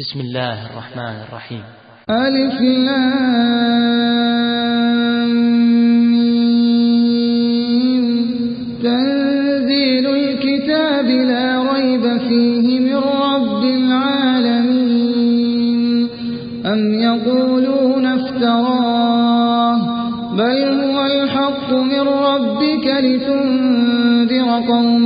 بسم الله الرحمن الرحيم. ألف تنزيل الكتاب لا ريب فيه من رب العالمين. أم يقولون افتراه بل هو الحق من ربك لتنذر قوما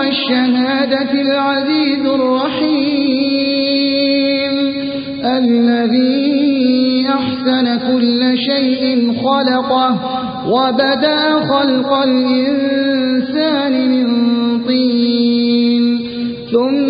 والشهادة العزيز الرحيم. الذي أحسن كل شيء خلقه وبدأ خلق الإنسان من طين. ثم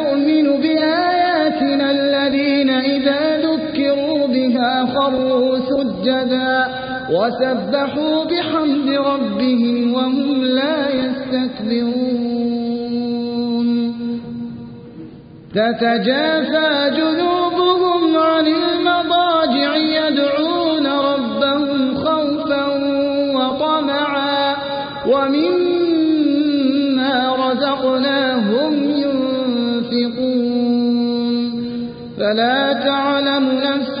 سجدا وسبحوا بحمد ربهم وهم لا يستكبرون. تتجافى جنوبهم عن المضاجع يدعون ربهم خوفا وطمعا ومما رزقناهم ينفقون. فلا تعلم نفس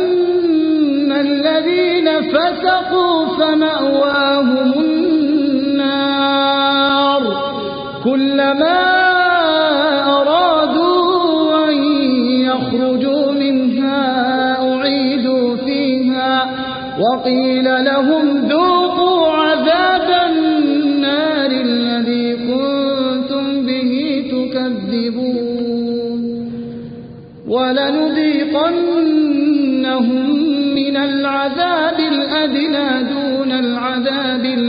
الذين فسقوا فمأواهم النار. كلما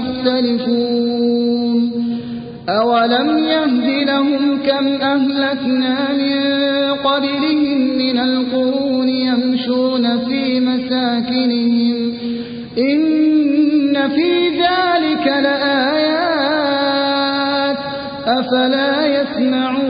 يختلفون. أولم يهد لهم كم أهلكنا من قبلهم من القرون يمشون في مساكنهم إن في ذلك لآيات أفلا يسمعون.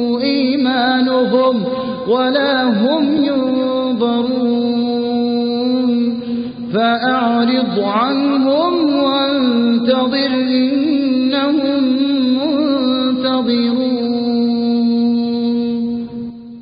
إيمانهم ولا هم ينظرون فأعرض عنهم